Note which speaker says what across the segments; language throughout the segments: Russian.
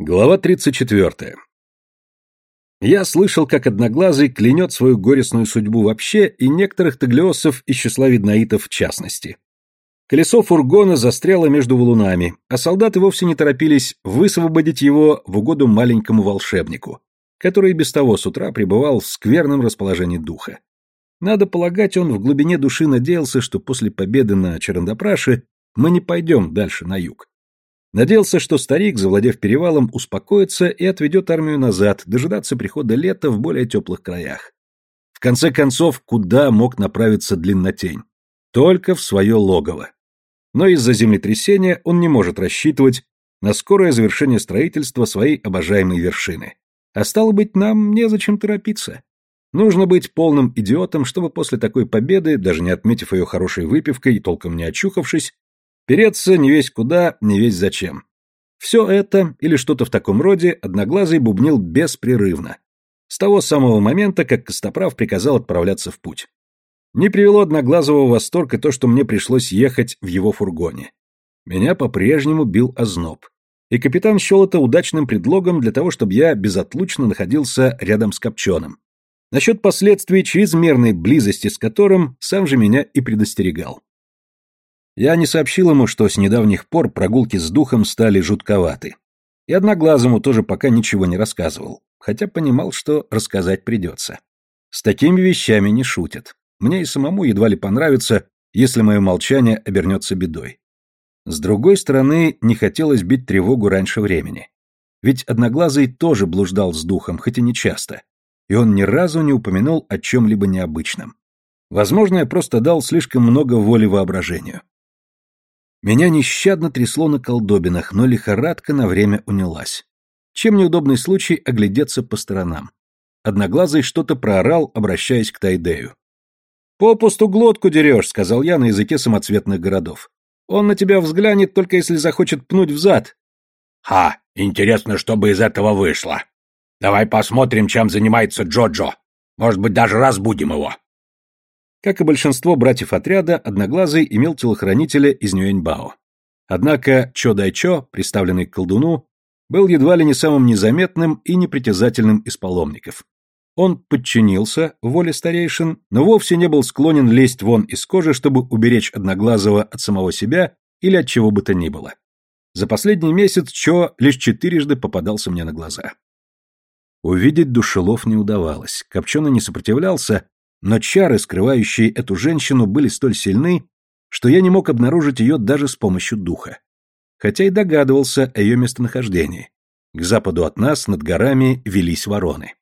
Speaker 1: Глава 34. Я слышал, как Одноглазый клянет свою горестную судьбу вообще и некоторых таглиосов из числа виднаитов в частности. Колесо фургона застряло между валунами, а солдаты вовсе не торопились высвободить его в угоду маленькому волшебнику, который без того с утра пребывал в скверном расположении духа. Надо полагать, он в глубине души надеялся, что после победы на Черандапраше мы не пойдем дальше на юг. Надеялся, что старик, завладев перевалом, успокоится и отведет армию назад, дожидаться прихода лета в более теплых краях. В конце концов, куда мог направиться длиннотень? Только в свое логово. Но из-за землетрясения он не может рассчитывать на скорое завершение строительства своей обожаемой вершины. А стало быть, нам незачем торопиться. Нужно быть полным идиотом, чтобы после такой победы, даже не отметив ее хорошей выпивкой и толком не очухавшись, Переться не весь куда, не весь зачем. Все это, или что-то в таком роде, Одноглазый бубнил беспрерывно. С того самого момента, как Костоправ приказал отправляться в путь. Не привело Одноглазого в восторг и то, что мне пришлось ехать в его фургоне. Меня по-прежнему бил озноб. И капитан счел это удачным предлогом для того, чтобы я безотлучно находился рядом с Копченым. Насчет последствий чрезмерной близости с которым сам же меня и предостерегал. Я не сообщил ему, что с недавних пор прогулки с духом стали жутковаты. И одноглазому тоже пока ничего не рассказывал, хотя понимал, что рассказать придется. С такими вещами не шутят. Мне и самому едва ли понравится, если мое молчание обернется бедой. С другой стороны, не хотелось бить тревогу раньше времени. Ведь Одноглазый тоже блуждал с духом, хоть и не часто, и он ни разу не упомянул о чем-либо необычном. Возможно, я просто дал слишком много воли воображению. Меня нещадно трясло на колдобинах, но лихорадка на время унялась. Чем неудобный случай оглядеться по сторонам. Одноглазый что-то проорал, обращаясь к Тайдею. «Попусту глотку дерешь», — сказал я на языке самоцветных городов. «Он на тебя взглянет, только если захочет пнуть в зад».
Speaker 2: «Ха, интересно, что бы из этого вышло. Давай посмотрим, чем занимается Джоджо. Может быть, даже разбудим его».
Speaker 1: Как и большинство братьев отряда, Одноглазый имел телохранителя из Нюэньбао. Однако Чо Дайчо, представленный к колдуну, был едва ли не самым незаметным и непритязательным из паломников. Он подчинился воле старейшин, но вовсе не был склонен лезть вон из кожи, чтобы уберечь Одноглазого от самого себя или от чего бы то ни было. За последний месяц Чо лишь четырежды попадался мне на глаза. Увидеть душелов не удавалось. Копченый не сопротивлялся, но чары, скрывающие эту женщину, были столь сильны, что я не мог обнаружить ее даже с помощью духа. Хотя и догадывался о ее местонахождении. К западу от нас, над горами, велись вороны.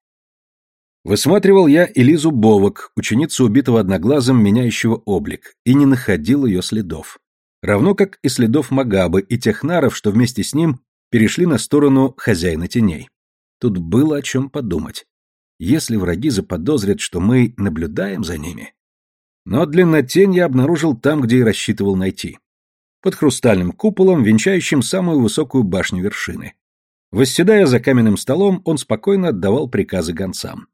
Speaker 1: Высматривал я Элизу Бовок, ученицу убитого одноглазым, меняющего облик, и не находил ее следов. Равно как и следов Магабы и тех наров, что вместе с ним перешли на сторону хозяина теней. Тут было о чем подумать если враги заподозрят, что мы наблюдаем за ними. Но длиннотень я обнаружил там, где и рассчитывал найти. Под хрустальным куполом, венчающим самую высокую башню вершины. Восседая за каменным столом, он спокойно отдавал приказы гонцам.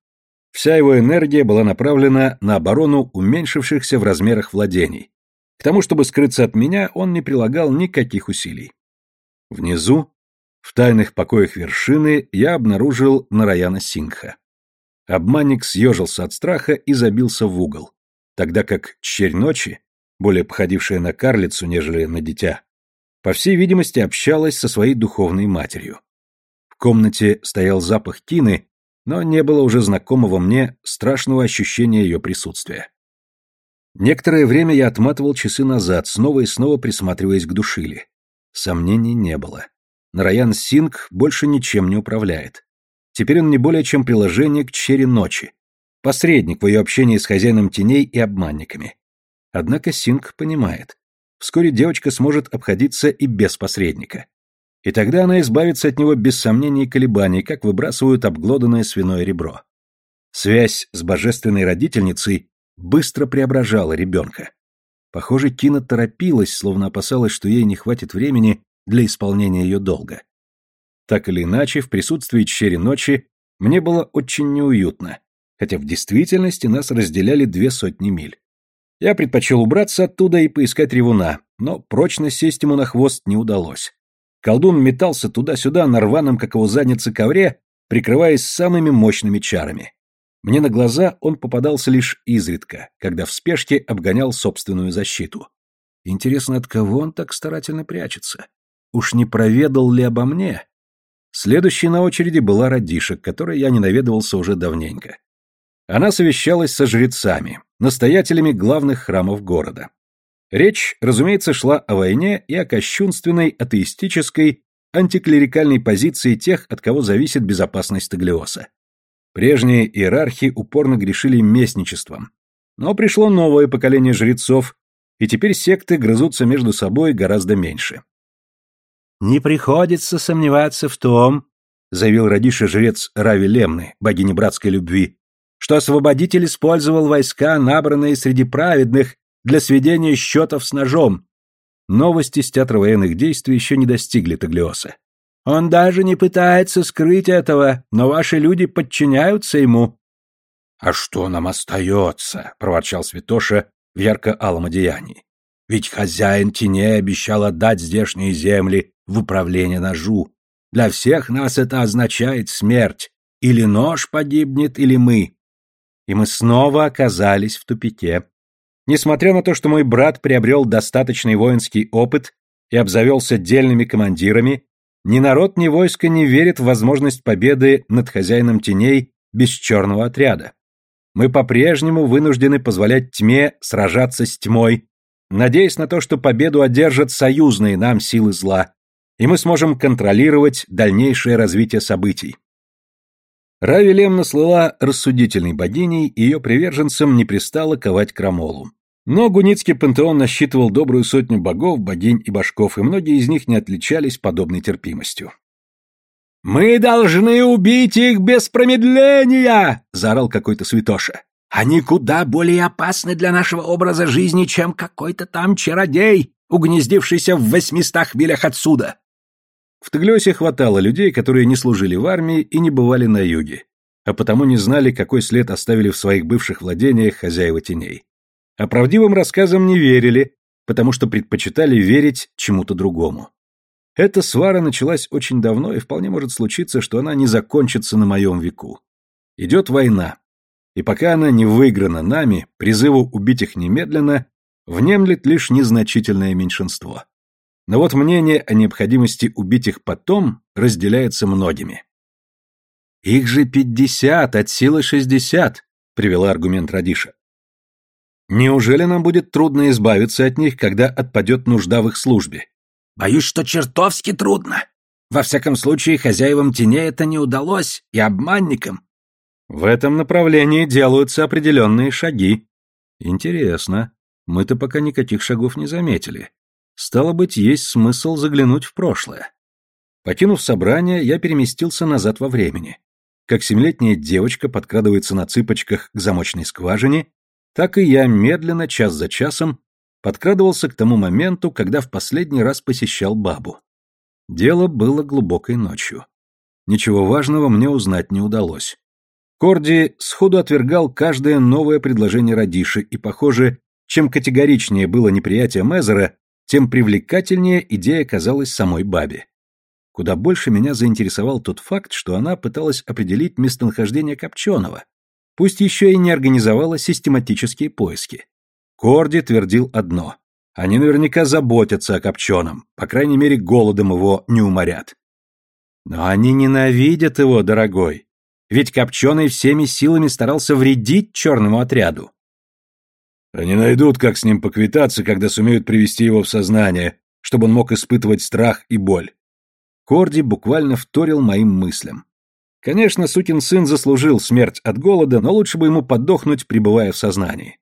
Speaker 1: Вся его энергия была направлена на оборону уменьшившихся в размерах владений. К тому, чтобы скрыться от меня, он не прилагал никаких усилий. Внизу, в тайных покоях вершины, я обнаружил Нараяна Сингха. Обманник съежился от страха и забился в угол, тогда как черь ночи, более походившая на карлицу, нежели на дитя, по всей видимости, общалась со своей духовной матерью. В комнате стоял запах тины, но не было уже знакомого мне страшного ощущения ее присутствия. Некоторое время я отматывал часы назад, снова и снова присматриваясь к душили. Сомнений не было. Нараян Синг больше ничем не управляет. Теперь он не более чем приложение к чере ночи. Посредник в ее общении с хозяином теней и обманниками. Однако Синг понимает. Вскоре девочка сможет обходиться и без посредника. И тогда она избавится от него без сомнений и колебаний, как выбрасывают обглоданное свиное ребро. Связь с божественной родительницей быстро преображала ребенка. Похоже, Кина торопилась, словно опасалась, что ей не хватит времени для исполнения ее долга. Так или иначе, в присутствии Черри Ночи мне было очень неуютно, хотя в действительности нас разделяли две сотни миль. Я предпочел убраться оттуда и поискать ревуна, но прочно сесть ему на хвост не удалось. Колдун метался туда-сюда на рваном, как его задница, ковре, прикрываясь самыми мощными чарами. Мне на глаза он попадался лишь изредка, когда в спешке обгонял собственную защиту. Интересно, от кого он так старательно прячется? Уж не проведал ли обо мне? Следующей на очереди была Радиша, к которой я не наведывался уже давненько. Она совещалась со жрецами, настоятелями главных храмов города. Речь, разумеется, шла о войне и о кощунственной, атеистической, антиклерикальной позиции тех, от кого зависит безопасность Таглиоса. Прежние иерархи упорно грешили местничеством. Но пришло новое поколение жрецов, и теперь секты грызутся между собой гораздо меньше. «Не приходится сомневаться в том», — заявил родиша жрец Рави Лемны, богини братской любви, что освободитель использовал войска, набранные среди праведных, для сведения счетов с ножом. Новости с театра военных действий еще не достигли Таглиоса. Он даже не пытается скрыть этого, но ваши люди подчиняются ему. — А что нам остается? — проворчал Святоша в ярко-алом одеянии. — Ведь хозяин теней обещал отдать здешние земли в управление ножу. Для всех нас это означает смерть. Или нож погибнет, или мы. И мы снова оказались в тупике. Несмотря на то, что мой брат приобрел достаточный воинский опыт и обзавелся дельными командирами, ни народ, ни войско не верит в возможность победы над хозяином теней без черного отряда. Мы по-прежнему вынуждены позволять тьме сражаться с тьмой, надеясь на то, что победу одержат союзные нам силы зла, и мы сможем контролировать дальнейшее развитие событий. Рави Лемна слыла рассудительной богиней, и ее приверженцам не пристало ковать крамолу. Но гуницкий пантеон насчитывал добрую сотню богов, богинь и башков, и многие из них не отличались подобной терпимостью. «Мы должны убить их без промедления!» — заорал какой-то святоша. «Они куда более опасны для нашего образа жизни, чем какой-то там чародей, угнездившийся в восьмистах милях отсюда!» В Таглёсе хватало людей, которые не служили в армии и не бывали на юге, а потому не знали, какой след оставили в своих бывших владениях хозяева теней а правдивым рассказам не верили, потому что предпочитали верить чему-то другому. Эта свара началась очень давно, и вполне может случиться, что она не закончится на моем веку. Идет война, и пока она не выиграна нами, призыву убить их немедленно внемлет лишь незначительное меньшинство. Но вот мнение о необходимости убить их потом разделяется многими. «Их же пятьдесят, от силы шестьдесят», — привела аргумент Радиша. Неужели нам будет трудно избавиться от них, когда отпадет нужда в их службе? Боюсь, что чертовски трудно. Во всяком случае, хозяевам теней это не удалось, и обманникам. В этом направлении делаются определенные шаги. Интересно. Мы-то пока никаких шагов не заметили. Стало быть, есть смысл заглянуть в прошлое. Покинув собрание, я переместился назад во времени. Как семилетняя девочка подкрадывается на цыпочках к замочной скважине так и я медленно, час за часом, подкрадывался к тому моменту, когда в последний раз посещал бабу. Дело было глубокой ночью. Ничего важного мне узнать не удалось. Корди сходу отвергал каждое новое предложение Радиши, и, похоже, чем категоричнее было неприятие Мезера, тем привлекательнее идея казалась самой бабе. Куда больше меня заинтересовал тот факт, что она пыталась определить местонахождение Копченого, пусть еще и не организовала систематические поиски. Корди твердил одно. Они наверняка заботятся о Копченом, по крайней мере, голодом его не уморят. Но они ненавидят его, дорогой. Ведь Копченый всеми силами старался вредить черному отряду. Они найдут, как с ним поквитаться, когда сумеют привести его в сознание, чтобы он мог испытывать страх и боль. Корди буквально вторил моим мыслям. Конечно, сукин сын заслужил смерть от голода, но лучше бы ему подохнуть, пребывая в сознании.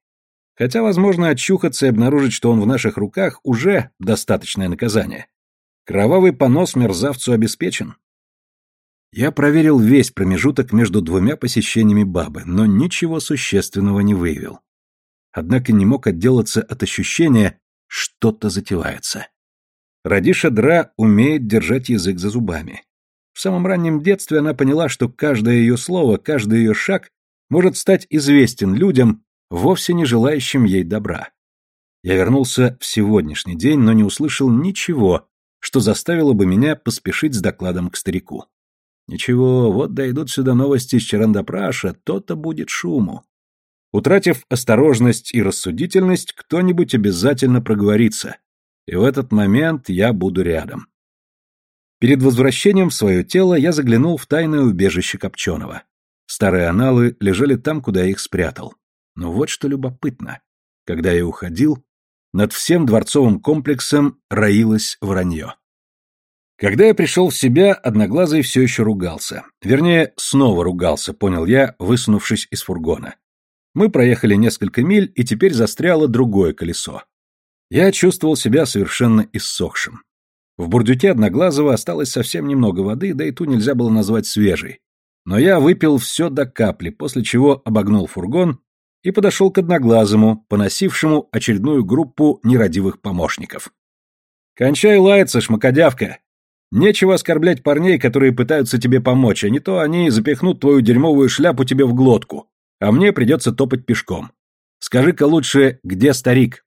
Speaker 1: Хотя, возможно, очухаться и обнаружить, что он в наших руках, уже достаточное наказание. Кровавый понос мерзавцу обеспечен. Я проверил весь промежуток между двумя посещениями бабы, но ничего существенного не выявил. Однако не мог отделаться от ощущения, что-то затевается. Радиша Дра умеет держать язык за зубами. В самом раннем детстве она поняла, что каждое ее слово, каждый ее шаг может стать известен людям, вовсе не желающим ей добра. Я вернулся в сегодняшний день, но не услышал ничего, что заставило бы меня поспешить с докладом к старику. Ничего, вот дойдут сюда новости из Чарандапраша, то-то будет шуму. Утратив осторожность и рассудительность, кто-нибудь обязательно проговорится. И в этот момент я буду рядом. Перед возвращением в свое тело я заглянул в тайное убежище Копченого. Старые аналы лежали там, куда я их спрятал. Но вот что любопытно. Когда я уходил, над всем дворцовым комплексом роилось вранье. Когда я пришел в себя, Одноглазый все еще ругался. Вернее, снова ругался, понял я, высунувшись из фургона. Мы проехали несколько миль, и теперь застряло другое колесо. Я чувствовал себя совершенно иссохшим. В бурдюке Одноглазого осталось совсем немного воды, да и ту нельзя было назвать свежей. Но я выпил все до капли, после чего обогнул фургон и подошел к Одноглазому, поносившему очередную группу нерадивых помощников. «Кончай лаяться, шмакодявка! Нечего оскорблять парней, которые пытаются тебе помочь, а не то они запихнут твою дерьмовую шляпу тебе в глотку, а мне придется топать пешком. Скажи-ка лучше, где старик?»